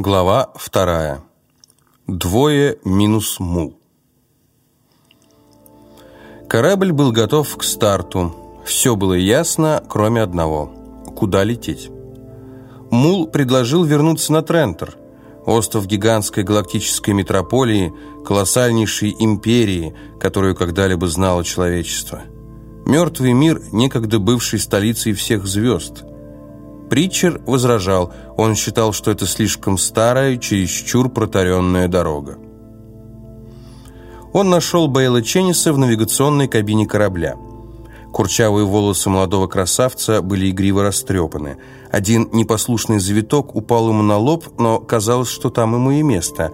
Глава вторая. Двое минус мул. Корабль был готов к старту. Все было ясно, кроме одного. Куда лететь? Мул предложил вернуться на Трентер, остров гигантской галактической метрополии, колоссальнейшей империи, которую когда-либо знало человечество. Мертвый мир, некогда бывший столицей всех звезд – Притчер возражал. Он считал, что это слишком старая, чересчур протаренная дорога. Он нашел Бейла Ченниса в навигационной кабине корабля. Курчавые волосы молодого красавца были игриво растрепаны. Один непослушный завиток упал ему на лоб, но казалось, что там ему и место.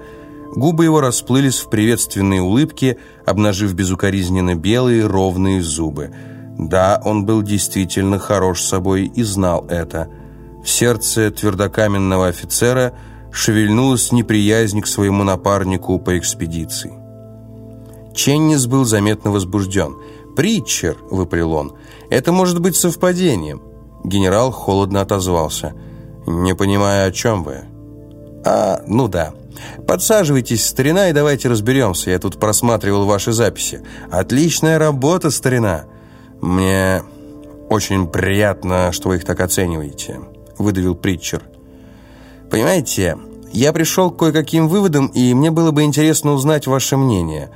Губы его расплылись в приветственные улыбки, обнажив безукоризненно белые ровные зубы. Да, он был действительно хорош собой и знал это – в сердце твердокаменного офицера шевельнулась неприязнь к своему напарнику по экспедиции. Ченнис был заметно возбужден. «Притчер», — выпалил он, — «это может быть совпадением». Генерал холодно отозвался. «Не понимаю, о чем вы». «А, ну да. Подсаживайтесь, старина, и давайте разберемся. Я тут просматривал ваши записи. Отличная работа, старина. Мне очень приятно, что вы их так оцениваете». – выдавил Притчер. «Понимаете, я пришел к кое-каким выводам, и мне было бы интересно узнать ваше мнение.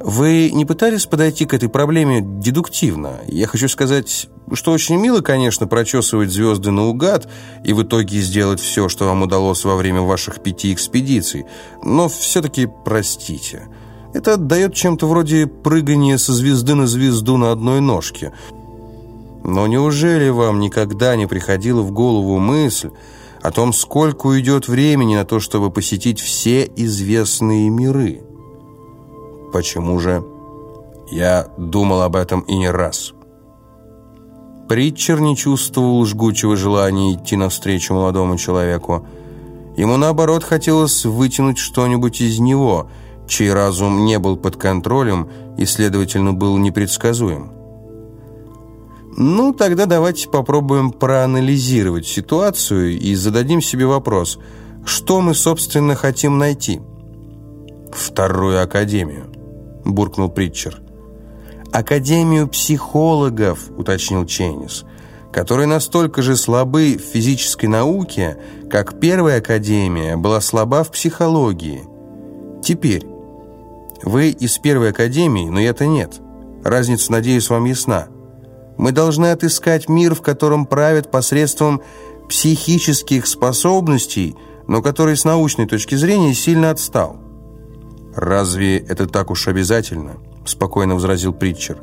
Вы не пытались подойти к этой проблеме дедуктивно? Я хочу сказать, что очень мило, конечно, прочесывать звезды наугад и в итоге сделать все, что вам удалось во время ваших пяти экспедиций, но все-таки простите». Это отдает чем-то вроде прыгания со звезды на звезду на одной ножке – но неужели вам никогда не приходила в голову мысль о том, сколько уйдет времени на то, чтобы посетить все известные миры? Почему же? Я думал об этом и не раз. Притчер не чувствовал жгучего желания идти навстречу молодому человеку. Ему, наоборот, хотелось вытянуть что-нибудь из него, чей разум не был под контролем и, следовательно, был непредсказуем. Ну, тогда давайте попробуем проанализировать ситуацию и зададим себе вопрос, что мы, собственно, хотим найти? Вторую академию, буркнул Притчер. Академию психологов, уточнил Ченнис, которые настолько же слабы в физической науке, как первая академия была слаба в психологии. Теперь, вы из первой академии, но я-то нет. Разница, надеюсь, вам ясна. Мы должны отыскать мир, в котором правят посредством психических способностей, но который с научной точки зрения сильно отстал. «Разве это так уж обязательно?» – спокойно возразил Притчер.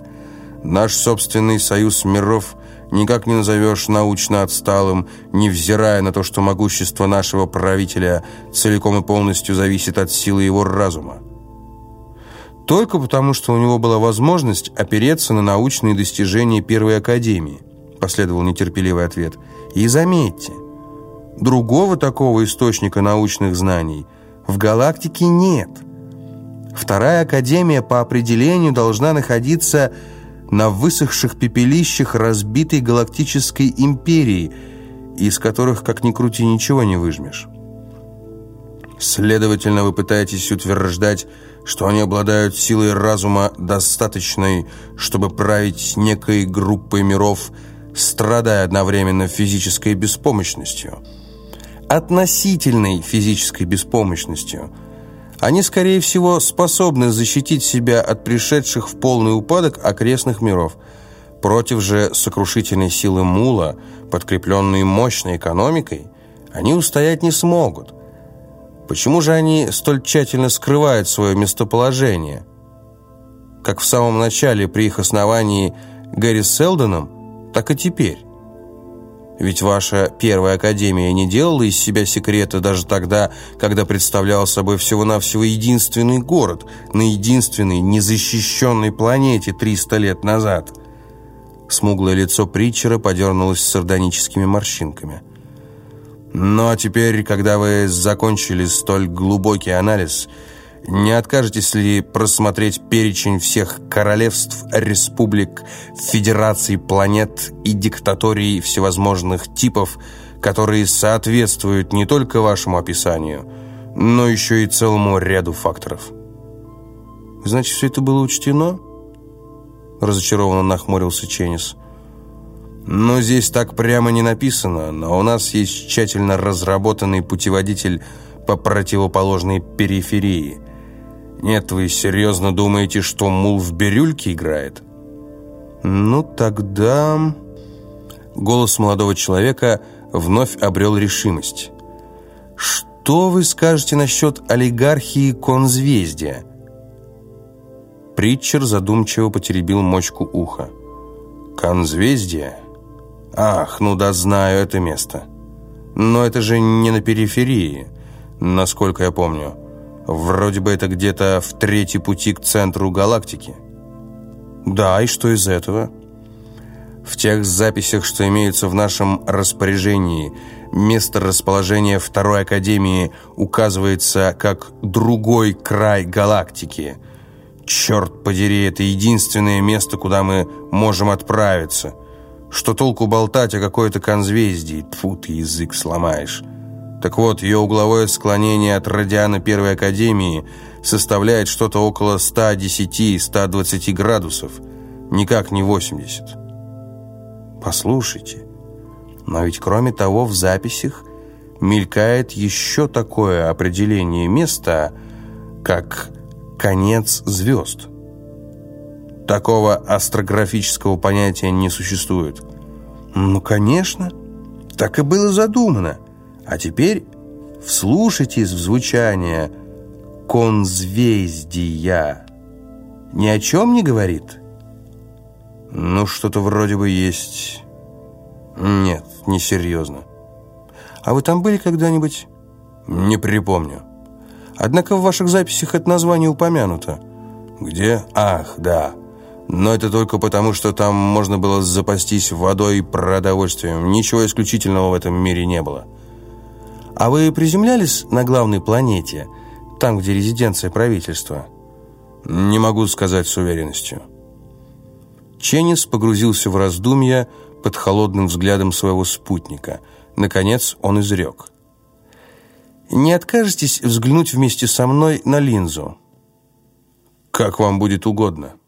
«Наш собственный союз миров никак не назовешь научно отсталым, невзирая на то, что могущество нашего правителя целиком и полностью зависит от силы его разума. Только потому, что у него была возможность опереться на научные достижения Первой Академии, последовал нетерпеливый ответ. И заметьте, другого такого источника научных знаний в галактике нет. Вторая Академия по определению должна находиться на высохших пепелищах разбитой галактической империи, из которых, как ни крути, ничего не выжмешь. Следовательно, вы пытаетесь утверждать, что они обладают силой разума достаточной, чтобы править некой группой миров, страдая одновременно физической беспомощностью. Относительной физической беспомощностью. Они, скорее всего, способны защитить себя от пришедших в полный упадок окрестных миров. Против же сокрушительной силы мула, подкрепленной мощной экономикой, они устоять не смогут. Почему же они столь тщательно скрывают свое местоположение? Как в самом начале при их основании Гэри Селдоном, так и теперь. Ведь ваша первая академия не делала из себя секрета даже тогда, когда представляла собой всего-навсего единственный город на единственной незащищенной планете 300 лет назад. Смуглое лицо Притчера подернулось сардоническими морщинками. А теперь, когда вы закончили столь глубокий анализ, не откажетесь ли просмотреть перечень всех королевств, республик, федераций, планет и диктаторий всевозможных типов, которые соответствуют не только вашему описанию, но еще и целому ряду факторов. Значит, все это было учтено? Разочарованно нахмурился Ченнис. Но здесь так прямо не написано, но у нас есть тщательно разработанный путеводитель по противоположной периферии. Нет, вы серьезно думаете, что мул в бирюльке играет? Ну, тогда... Голос молодого человека вновь обрел решимость. «Что вы скажете насчет олигархии конзвездия?» Притчер задумчиво потеребил мочку уха. «Конзвездие?» Ах, ну да, знаю это место. Но это же не на периферии, насколько я помню. Вроде бы это где-то в третьей пути к центру галактики. Да, и что из этого? В тех записях, что имеются в нашем распоряжении, место расположения Второй Академии указывается как «другой край галактики». Черт подери, это единственное место, куда мы можем отправиться – что толку болтать о какой-то конзвездии? Тьфу, ты язык сломаешь. Так вот, ее угловое склонение от радиана Первой Академии составляет что-то около 110-120 градусов, никак не 80. Послушайте, но ведь кроме того в записях мелькает еще такое определение места, как «конец звезд». Такого астрографического понятия не существует. Ну, конечно. Так и было задумано. А теперь вслушайтесь в звучание «конзвездия». Ни о чем не говорит? Ну, что-то вроде бы есть. Нет, несерьезно. А вы там были когда-нибудь? Не припомню. Однако в ваших записях это название упомянуто. Где? Ах, да. Но это только потому, что там можно было запастись водой и продовольствием. Ничего исключительного в этом мире не было. А вы приземлялись на главной планете, там, где резиденция правительства? Не могу сказать с уверенностью. Ченнис погрузился в раздумья под холодным взглядом своего спутника. Наконец он изрек. «Не откажетесь взглянуть вместе со мной на линзу?» «Как вам будет угодно».